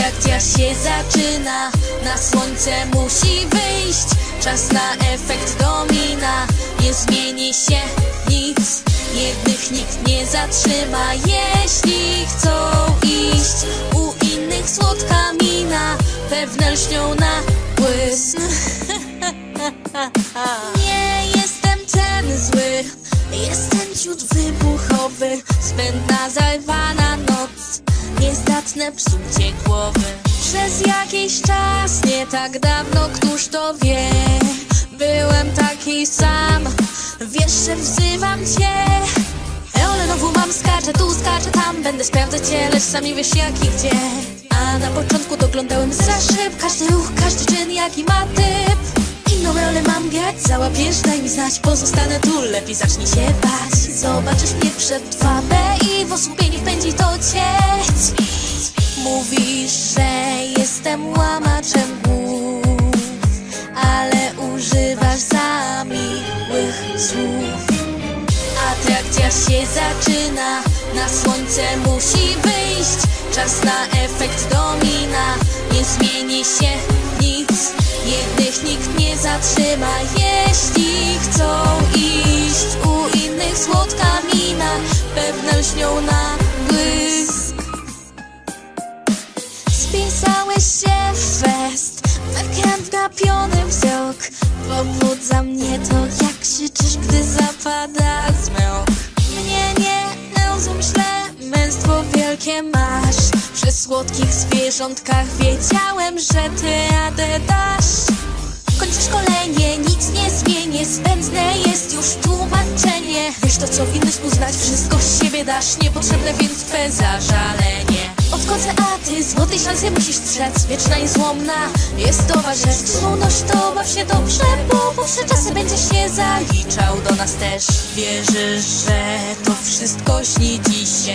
Atrakcja się zaczyna, na słońce musi wyjść Czas na efekt domina, nie zmieni się nic Jednych nikt nie zatrzyma, jeśli chcą iść U innych słodka mina, wewnętrznią na błysk. Nie jestem ten zły, jestem ciut wybuchowy. Zbędna noc, niezdatne psucie głowy. Przez jakiś czas, nie tak dawno, któż to wie? Byłem taki sam, wiesz, że wzywam cię. Eole znowu mam, skaczę tu, skaczę tam Będę sprawdzać cię, lecz sami wiesz jak i gdzie. A na początku doglądałem za szyb Każdy ruch, każdy czyn, jaki ma typ. Inną rolę mam grać, załapiesz, daj mi znać Pozostanę tu, lepiej zacznij się bać. Zobaczysz mnie przed 2B i w osłupieniu wpędzi to cię Mówisz, że jestem łamaczem głów Ale używasz za miłych słów Atrakcja się zaczyna, na słońce musi wyjść. Czas na efekt domina, nie zmieni się nic. Jednych nikt nie zatrzyma, jeśli chcą iść. U innych słodka mina, pewne lśnią na błysk wgapiony wzrok. Pobudza mnie to, jak krzyczysz, gdy zapada zmrok. Mnie nie rozum źle, męstwo wielkie masz. Przy słodkich zwierzątkach wiedziałem, że ty radę dasz. Kończę szkolenie, nic nie zmienię Zbędne jest już tłumaczenie. Wiesz to co winnyś uznać, wszystko z siebie dasz Niepotrzebne więc twe zażalenie Odchodzę, a ty złotej szansy musisz strzec Wieczna i złomna jest to rzecz to baw się dobrze, bo dłuższe czasy będziesz się zaliczał do nas też. Wierzysz, że to wszystko śni ci się.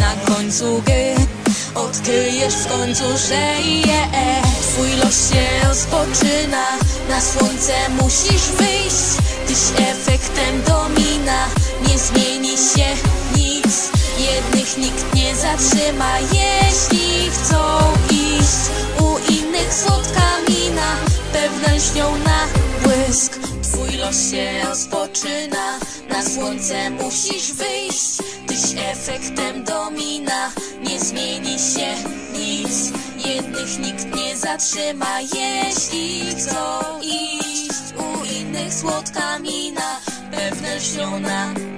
Na końcu gry Odkryjesz w końcu, że je Twój los się rozpoczyna Na słońce musisz wyjść. Tyś efektem domina Nie zmieni się Jednych nikt nie zatrzyma Jeśli chcą iść U innych słodka mina Pewne lśnią na błysk. Twój los się rozpoczyna Na słońce musisz wyjść Tyś efektem domina. Nie zmieni się nic Jednych nikt nie zatrzyma Jeśli chcą iść U innych słodka mina Pewne lśnią na